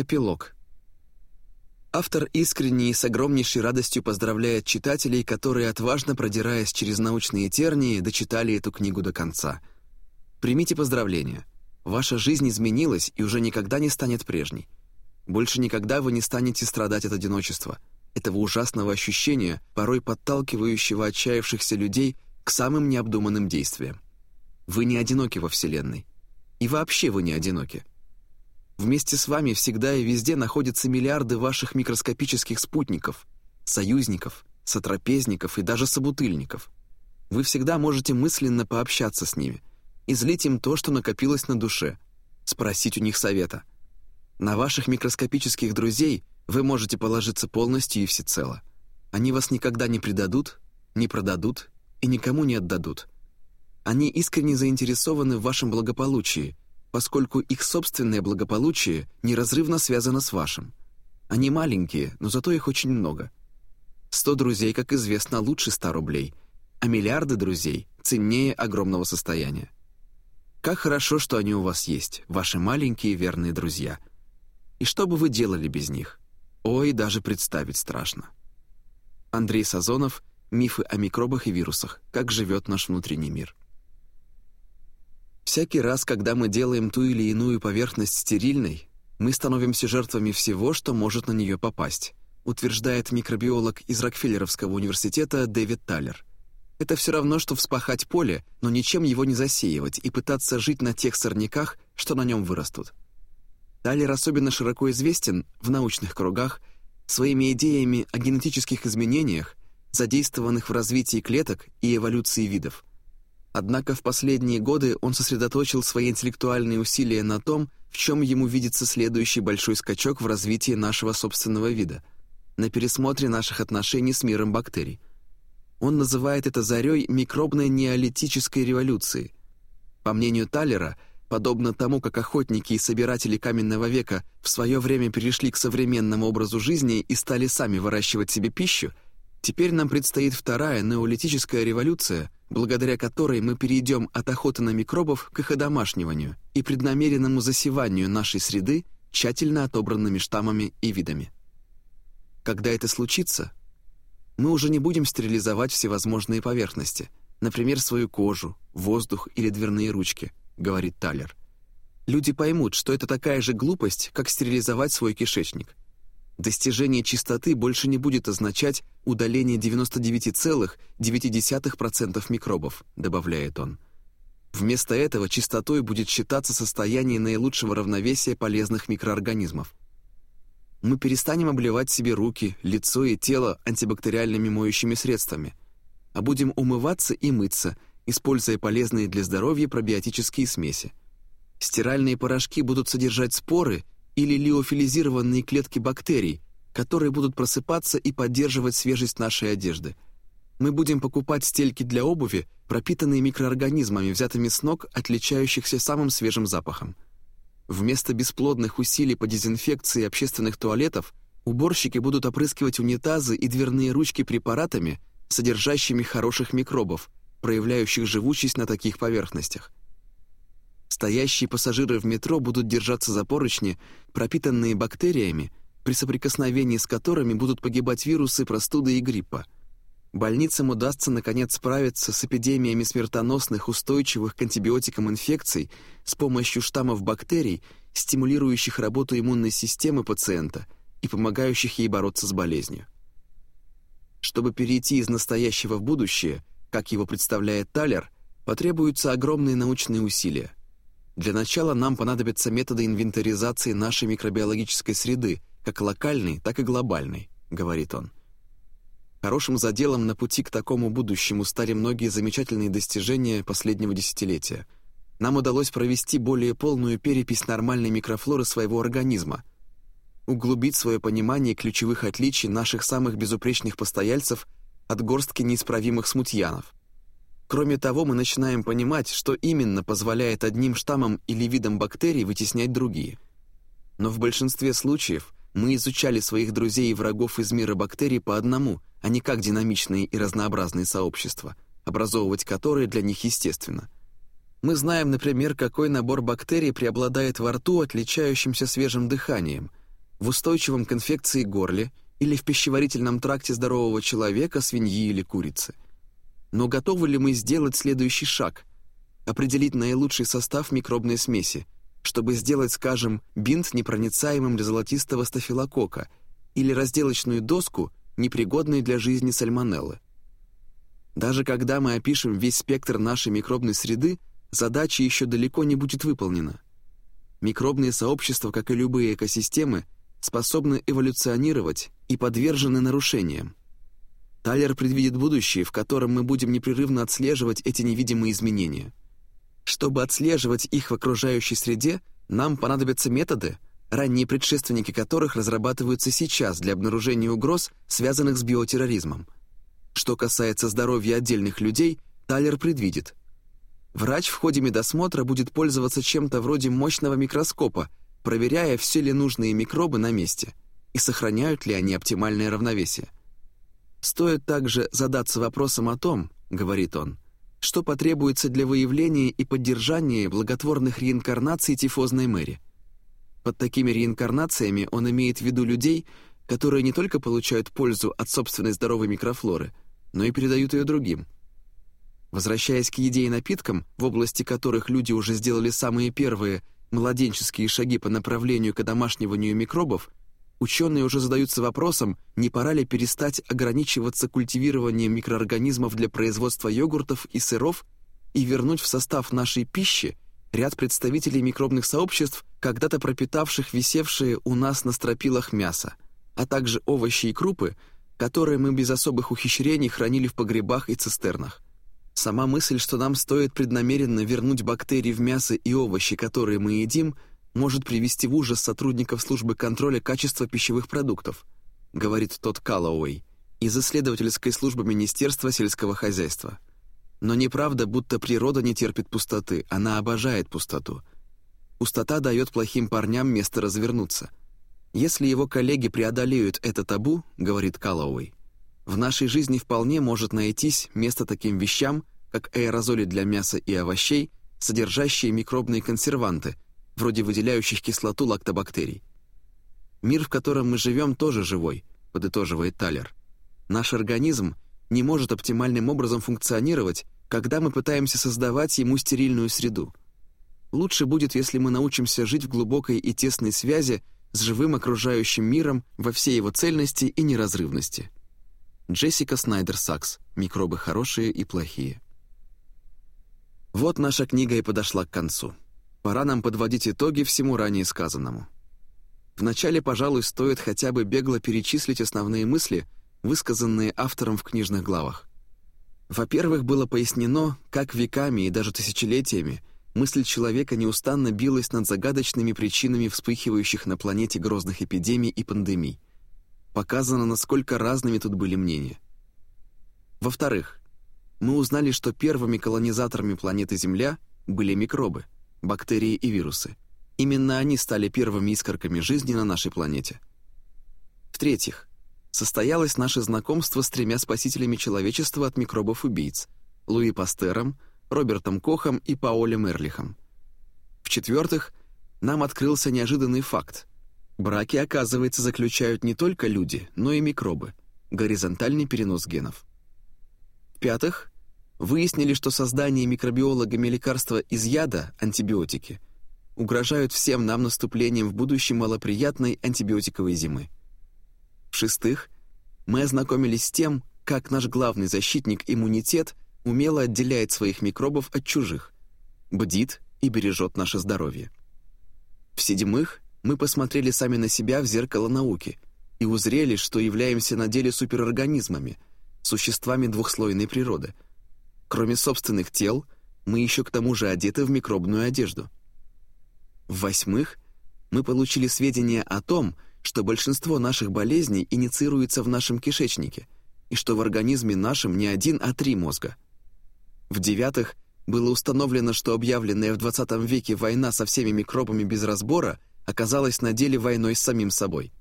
Эпилог. Автор искренне и с огромнейшей радостью поздравляет читателей, которые, отважно продираясь через научные тернии, дочитали эту книгу до конца. Примите поздравления. Ваша жизнь изменилась и уже никогда не станет прежней. Больше никогда вы не станете страдать от одиночества, этого ужасного ощущения, порой подталкивающего отчаявшихся людей к самым необдуманным действиям. Вы не одиноки во Вселенной. И вообще вы не одиноки. Вместе с вами всегда и везде находятся миллиарды ваших микроскопических спутников, союзников, сотрапезников и даже собутыльников. Вы всегда можете мысленно пообщаться с ними, излить им то, что накопилось на душе, спросить у них совета. На ваших микроскопических друзей вы можете положиться полностью и всецело. Они вас никогда не предадут, не продадут и никому не отдадут. Они искренне заинтересованы в вашем благополучии – поскольку их собственное благополучие неразрывно связано с вашим. Они маленькие, но зато их очень много. Сто друзей, как известно, лучше ста рублей, а миллиарды друзей ценнее огромного состояния. Как хорошо, что они у вас есть, ваши маленькие верные друзья. И что бы вы делали без них? Ой, даже представить страшно. Андрей Сазонов «Мифы о микробах и вирусах. Как живет наш внутренний мир». Всякий раз, когда мы делаем ту или иную поверхность стерильной, мы становимся жертвами всего, что может на нее попасть, утверждает микробиолог из Рокфеллеровского университета Дэвид Таллер. Это все равно, что вспахать поле, но ничем его не засеивать и пытаться жить на тех сорняках, что на нем вырастут. Таллер особенно широко известен в научных кругах своими идеями о генетических изменениях, задействованных в развитии клеток и эволюции видов – Однако в последние годы он сосредоточил свои интеллектуальные усилия на том, в чем ему видится следующий большой скачок в развитии нашего собственного вида, на пересмотре наших отношений с миром бактерий. Он называет это зарей микробной неолитической революции. По мнению Таллера, подобно тому, как охотники и собиратели каменного века в свое время перешли к современному образу жизни и стали сами выращивать себе пищу, теперь нам предстоит вторая неолитическая революция – благодаря которой мы перейдем от охоты на микробов к их одомашниванию и преднамеренному засеванию нашей среды тщательно отобранными штаммами и видами. Когда это случится, мы уже не будем стерилизовать всевозможные поверхности, например, свою кожу, воздух или дверные ручки, говорит Талер. Люди поймут, что это такая же глупость, как стерилизовать свой кишечник. Достижение чистоты больше не будет означать удаление 99,9% микробов, добавляет он. Вместо этого чистотой будет считаться состояние наилучшего равновесия полезных микроорганизмов. Мы перестанем обливать себе руки, лицо и тело антибактериальными моющими средствами, а будем умываться и мыться, используя полезные для здоровья пробиотические смеси. Стиральные порошки будут содержать споры – или лиофилизированные клетки бактерий, которые будут просыпаться и поддерживать свежесть нашей одежды. Мы будем покупать стельки для обуви, пропитанные микроорганизмами, взятыми с ног, отличающихся самым свежим запахом. Вместо бесплодных усилий по дезинфекции общественных туалетов уборщики будут опрыскивать унитазы и дверные ручки препаратами, содержащими хороших микробов, проявляющих живучесть на таких поверхностях. Стоящие пассажиры в метро будут держаться за поручни, пропитанные бактериями, при соприкосновении с которыми будут погибать вирусы простуды и гриппа. Больницам удастся наконец справиться с эпидемиями смертоносных, устойчивых к антибиотикам инфекций с помощью штаммов бактерий, стимулирующих работу иммунной системы пациента и помогающих ей бороться с болезнью. Чтобы перейти из настоящего в будущее, как его представляет Талер, потребуются огромные научные усилия – для начала нам понадобятся методы инвентаризации нашей микробиологической среды, как локальной, так и глобальной, говорит он. Хорошим заделом на пути к такому будущему стали многие замечательные достижения последнего десятилетия. Нам удалось провести более полную перепись нормальной микрофлоры своего организма, углубить свое понимание ключевых отличий наших самых безупречных постояльцев от горстки неисправимых смутьянов – Кроме того, мы начинаем понимать, что именно позволяет одним штаммам или видам бактерий вытеснять другие. Но в большинстве случаев мы изучали своих друзей и врагов из мира бактерий по одному, а не как динамичные и разнообразные сообщества, образовывать которые для них естественно. Мы знаем, например, какой набор бактерий преобладает во рту, отличающимся свежим дыханием, в устойчивом к инфекции горле или в пищеварительном тракте здорового человека, свиньи или курицы. Но готовы ли мы сделать следующий шаг — определить наилучший состав микробной смеси, чтобы сделать, скажем, бинт непроницаемым для золотистого стафилокока или разделочную доску, непригодной для жизни сальмонеллы? Даже когда мы опишем весь спектр нашей микробной среды, задача еще далеко не будет выполнена. Микробные сообщества, как и любые экосистемы, способны эволюционировать и подвержены нарушениям. Тайлер предвидит будущее, в котором мы будем непрерывно отслеживать эти невидимые изменения. Чтобы отслеживать их в окружающей среде, нам понадобятся методы, ранние предшественники которых разрабатываются сейчас для обнаружения угроз, связанных с биотерроризмом. Что касается здоровья отдельных людей, Тайлер предвидит. Врач в ходе медосмотра будет пользоваться чем-то вроде мощного микроскопа, проверяя, все ли нужные микробы на месте и сохраняют ли они оптимальное равновесие. Стоит также задаться вопросом о том, говорит он, что потребуется для выявления и поддержания благотворных реинкарнаций тифозной мэри. Под такими реинкарнациями он имеет в виду людей, которые не только получают пользу от собственной здоровой микрофлоры, но и передают ее другим. Возвращаясь к еде и напиткам, в области которых люди уже сделали самые первые младенческие шаги по направлению к домашниванию микробов, ученые уже задаются вопросом, не пора ли перестать ограничиваться культивированием микроорганизмов для производства йогуртов и сыров и вернуть в состав нашей пищи ряд представителей микробных сообществ, когда-то пропитавших висевшие у нас на стропилах мясо, а также овощи и крупы, которые мы без особых ухищрений хранили в погребах и цистернах. Сама мысль, что нам стоит преднамеренно вернуть бактерии в мясо и овощи, которые мы едим, может привести в ужас сотрудников службы контроля качества пищевых продуктов, говорит тот Каллоуэй из исследовательской службы Министерства сельского хозяйства. Но неправда, будто природа не терпит пустоты, она обожает пустоту. Пустота дает плохим парням место развернуться. Если его коллеги преодолеют это табу, говорит Каллоуэй, в нашей жизни вполне может найтись место таким вещам, как аэрозоли для мяса и овощей, содержащие микробные консерванты, вроде выделяющих кислоту лактобактерий. Мир, в котором мы живем, тоже живой, подытоживает Талер. Наш организм не может оптимальным образом функционировать, когда мы пытаемся создавать ему стерильную среду. Лучше будет, если мы научимся жить в глубокой и тесной связи с живым окружающим миром во всей его цельности и неразрывности. Джессика Снайдер Сакс. Микробы хорошие и плохие. Вот наша книга и подошла к концу. Пора нам подводить итоги всему ранее сказанному. Вначале, пожалуй, стоит хотя бы бегло перечислить основные мысли, высказанные автором в книжных главах. Во-первых, было пояснено, как веками и даже тысячелетиями мысль человека неустанно билась над загадочными причинами вспыхивающих на планете грозных эпидемий и пандемий. Показано, насколько разными тут были мнения. Во-вторых, мы узнали, что первыми колонизаторами планеты Земля были микробы, бактерии и вирусы. Именно они стали первыми искорками жизни на нашей планете. В-третьих, состоялось наше знакомство с тремя спасителями человечества от микробов-убийц – Луи Пастером, Робертом Кохом и Паолем Эрлихом. В-четвертых, нам открылся неожиданный факт. Браки, оказывается, заключают не только люди, но и микробы – горизонтальный перенос генов. В-пятых, выяснили, что создание микробиологами лекарства из яда, антибиотики, угрожают всем нам наступлением в будущем малоприятной антибиотиковой зимы. В-шестых, мы ознакомились с тем, как наш главный защитник иммунитет умело отделяет своих микробов от чужих, бдит и бережет наше здоровье. В-седьмых, мы посмотрели сами на себя в зеркало науки и узрели, что являемся на деле суперорганизмами – существами двухслойной природы. Кроме собственных тел, мы еще к тому же одеты в микробную одежду. В-восьмых, мы получили сведения о том, что большинство наших болезней инициируется в нашем кишечнике, и что в организме нашем не один, а три мозга. В-девятых, было установлено, что объявленная в 20 веке война со всеми микробами без разбора оказалась на деле войной с самим собой.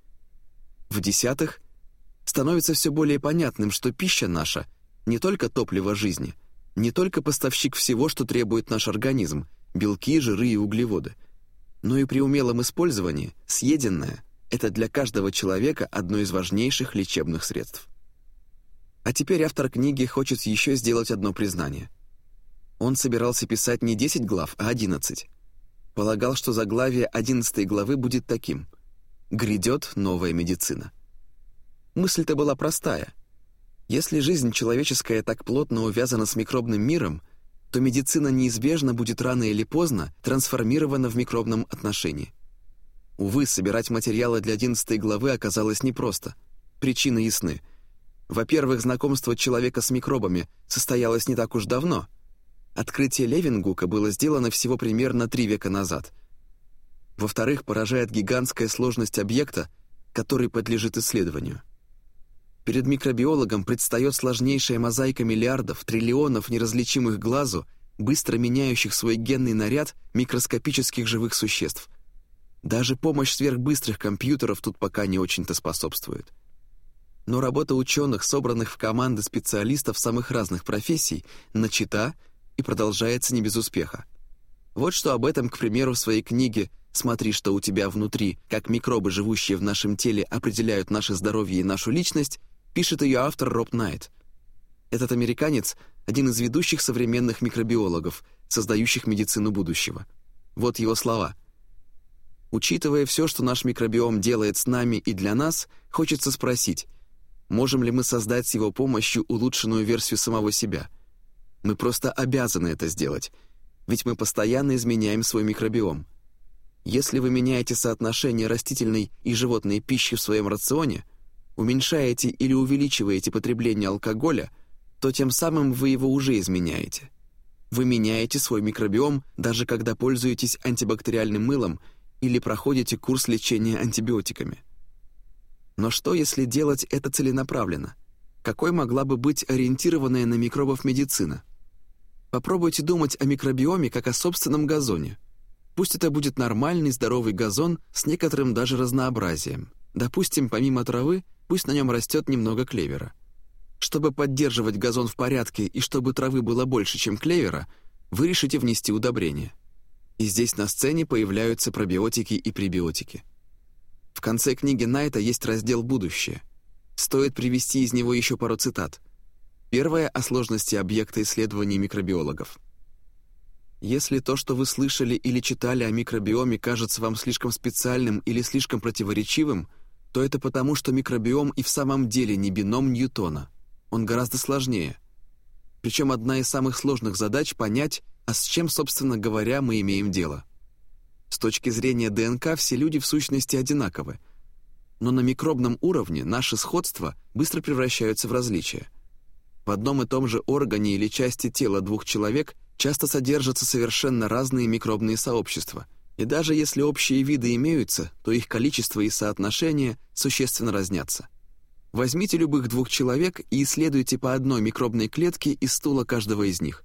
В-десятых, становится все более понятным, что пища наша не только топливо жизни, не только поставщик всего, что требует наш организм, белки, жиры и углеводы, но и при умелом использовании съеденное это для каждого человека одно из важнейших лечебных средств. А теперь автор книги хочет еще сделать одно признание. Он собирался писать не 10 глав, а 11. Полагал, что заглавие 11 главы будет таким «Грядет новая медицина». Мысль-то была простая. Если жизнь человеческая так плотно увязана с микробным миром, то медицина неизбежно будет рано или поздно трансформирована в микробном отношении. Увы, собирать материалы для 11 главы оказалось непросто. Причины ясны. Во-первых, знакомство человека с микробами состоялось не так уж давно. Открытие Левингука было сделано всего примерно три века назад. Во-вторых, поражает гигантская сложность объекта, который подлежит исследованию. Перед микробиологом предстает сложнейшая мозаика миллиардов, триллионов неразличимых глазу, быстро меняющих свой генный наряд микроскопических живых существ – даже помощь сверхбыстрых компьютеров тут пока не очень-то способствует. Но работа ученых, собранных в команды специалистов самых разных профессий, начата и продолжается не без успеха. Вот что об этом, к примеру, в своей книге «Смотри, что у тебя внутри. Как микробы, живущие в нашем теле, определяют наше здоровье и нашу личность», пишет ее автор Роб Найт. Этот американец – один из ведущих современных микробиологов, создающих медицину будущего. Вот его слова – Учитывая все, что наш микробиом делает с нами и для нас, хочется спросить, можем ли мы создать с его помощью улучшенную версию самого себя? Мы просто обязаны это сделать, ведь мы постоянно изменяем свой микробиом. Если вы меняете соотношение растительной и животной пищи в своем рационе, уменьшаете или увеличиваете потребление алкоголя, то тем самым вы его уже изменяете. Вы меняете свой микробиом, даже когда пользуетесь антибактериальным мылом – или проходите курс лечения антибиотиками. Но что, если делать это целенаправленно? Какой могла бы быть ориентированная на микробов медицина? Попробуйте думать о микробиоме как о собственном газоне. Пусть это будет нормальный здоровый газон с некоторым даже разнообразием. Допустим, помимо травы, пусть на нем растет немного клевера. Чтобы поддерживать газон в порядке и чтобы травы было больше, чем клевера, вы решите внести удобрение и здесь на сцене появляются пробиотики и пребиотики. В конце книги Найта есть раздел «Будущее». Стоит привести из него еще пару цитат. Первая о сложности объекта исследований микробиологов. Если то, что вы слышали или читали о микробиоме, кажется вам слишком специальным или слишком противоречивым, то это потому, что микробиом и в самом деле не бином Ньютона. Он гораздо сложнее. Причем одна из самых сложных задач — понять, а с чем, собственно говоря, мы имеем дело? С точки зрения ДНК все люди в сущности одинаковы, но на микробном уровне наши сходства быстро превращаются в различия. В одном и том же органе или части тела двух человек часто содержатся совершенно разные микробные сообщества, и даже если общие виды имеются, то их количество и соотношение существенно разнятся. Возьмите любых двух человек и исследуйте по одной микробной клетке из стула каждого из них.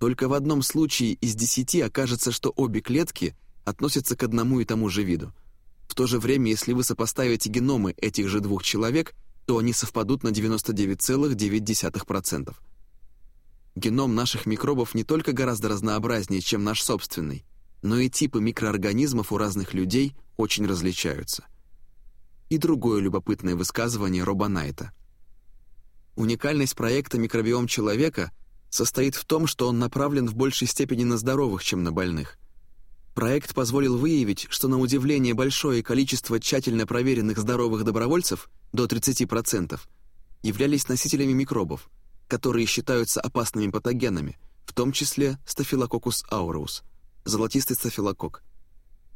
Только в одном случае из десяти окажется, что обе клетки относятся к одному и тому же виду. В то же время, если вы сопоставите геномы этих же двух человек, то они совпадут на 99,9%. Геном наших микробов не только гораздо разнообразнее, чем наш собственный, но и типы микроорганизмов у разных людей очень различаются. И другое любопытное высказывание Роба Найта. Уникальность проекта «Микробиом человека» — состоит в том, что он направлен в большей степени на здоровых, чем на больных. Проект позволил выявить, что на удивление большое количество тщательно проверенных здоровых добровольцев, до 30%, являлись носителями микробов, которые считаются опасными патогенами, в том числе Staphylococcus aureus, золотистый стафилококк.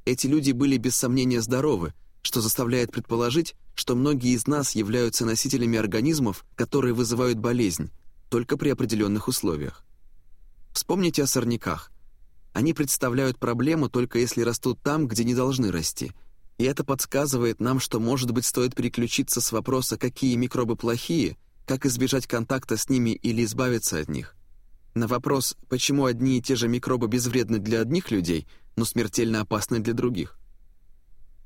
Эти люди были без сомнения здоровы, что заставляет предположить, что многие из нас являются носителями организмов, которые вызывают болезнь, только при определенных условиях. Вспомните о сорняках. Они представляют проблему только если растут там, где не должны расти. И это подсказывает нам, что, может быть, стоит переключиться с вопроса, какие микробы плохие, как избежать контакта с ними или избавиться от них, на вопрос, почему одни и те же микробы безвредны для одних людей, но смертельно опасны для других.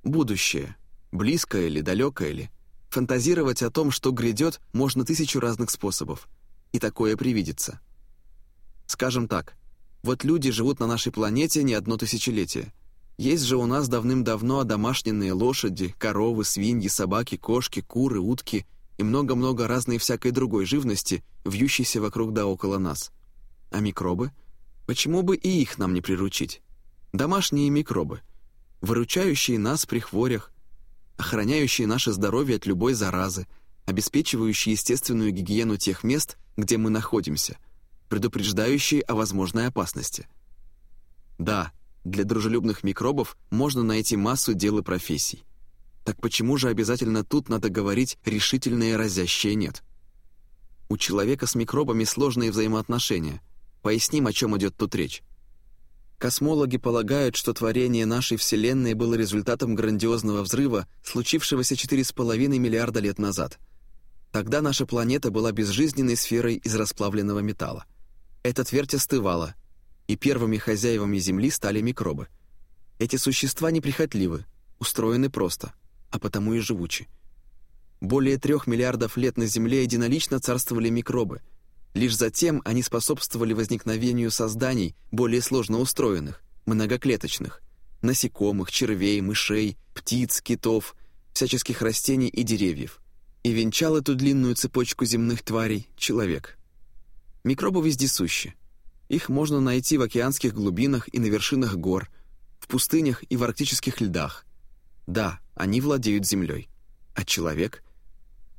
Будущее. Близкое или далекое ли? Фантазировать о том, что грядет, можно тысячу разных способов – и такое привидится. Скажем так, вот люди живут на нашей планете не одно тысячелетие. Есть же у нас давным-давно домашние лошади, коровы, свиньи, собаки, кошки, куры, утки и много-много разной всякой другой живности, вьющейся вокруг да около нас. А микробы? Почему бы и их нам не приручить? Домашние микробы, выручающие нас при хворях, охраняющие наше здоровье от любой заразы, обеспечивающие естественную гигиену тех мест, где мы находимся, предупреждающие о возможной опасности. Да, для дружелюбных микробов можно найти массу дел и профессий. Так почему же обязательно тут надо говорить решительное разящее «нет»? У человека с микробами сложные взаимоотношения. Поясним, о чем идет тут речь. Космологи полагают, что творение нашей Вселенной было результатом грандиозного взрыва, случившегося 4,5 миллиарда лет назад. Тогда наша планета была безжизненной сферой из расплавленного металла. Эта твердь остывала, и первыми хозяевами Земли стали микробы. Эти существа неприхотливы, устроены просто, а потому и живучи. Более трех миллиардов лет на Земле единолично царствовали микробы. Лишь затем они способствовали возникновению созданий, более сложно устроенных, многоклеточных, насекомых, червей, мышей, птиц, китов, всяческих растений и деревьев. И венчал эту длинную цепочку земных тварей человек. Микробы вездесущи. Их можно найти в океанских глубинах и на вершинах гор, в пустынях и в арктических льдах. Да, они владеют Землей. А человек?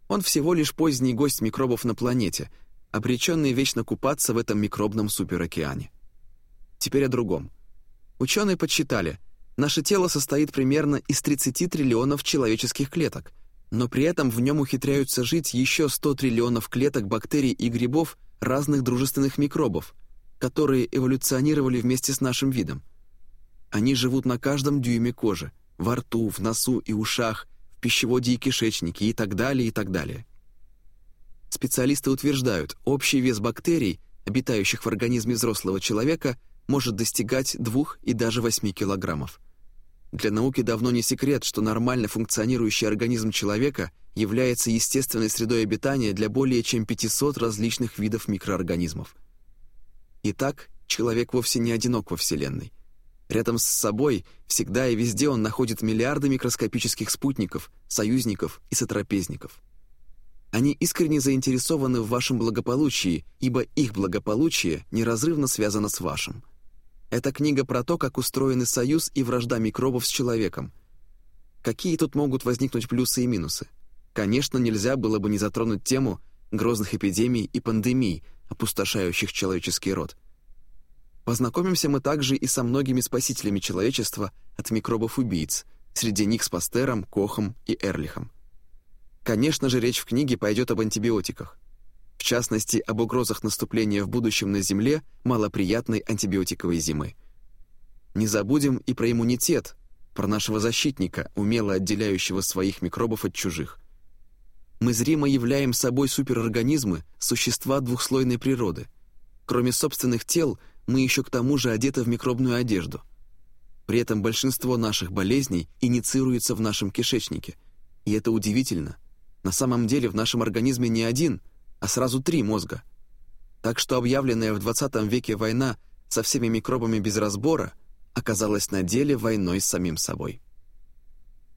Он всего лишь поздний гость микробов на планете, обреченный вечно купаться в этом микробном суперокеане. Теперь о другом. Ученые подсчитали, наше тело состоит примерно из 30 триллионов человеческих клеток, но при этом в нем ухитряются жить еще 100 триллионов клеток бактерий и грибов разных дружественных микробов – которые эволюционировали вместе с нашим видом. Они живут на каждом дюйме кожи, во рту, в носу и ушах, в пищеводе и кишечнике и так далее, и так далее. Специалисты утверждают, общий вес бактерий, обитающих в организме взрослого человека, может достигать 2 и даже 8 килограммов. Для науки давно не секрет, что нормально функционирующий организм человека является естественной средой обитания для более чем 500 различных видов микроорганизмов. Итак, человек вовсе не одинок во Вселенной. Рядом с собой всегда и везде он находит миллиарды микроскопических спутников, союзников и сотрапезников. Они искренне заинтересованы в вашем благополучии, ибо их благополучие неразрывно связано с вашим. Это книга про то, как устроены союз и вражда микробов с человеком. Какие тут могут возникнуть плюсы и минусы? Конечно, нельзя было бы не затронуть тему грозных эпидемий и пандемий, опустошающих человеческий род. Познакомимся мы также и со многими спасителями человечества от микробов-убийц, среди них с Пастером, Кохом и Эрлихом. Конечно же, речь в книге пойдет об антибиотиках. В частности, об угрозах наступления в будущем на Земле малоприятной антибиотиковой зимы. Не забудем и про иммунитет, про нашего защитника, умело отделяющего своих микробов от чужих. Мы зримо являем собой суперорганизмы, существа двухслойной природы. Кроме собственных тел, мы еще к тому же одеты в микробную одежду. При этом большинство наших болезней инициируется в нашем кишечнике. И это удивительно. На самом деле в нашем организме не один, а сразу три мозга. Так что объявленная в 20 веке война со всеми микробами без разбора оказалась на деле войной с самим собой.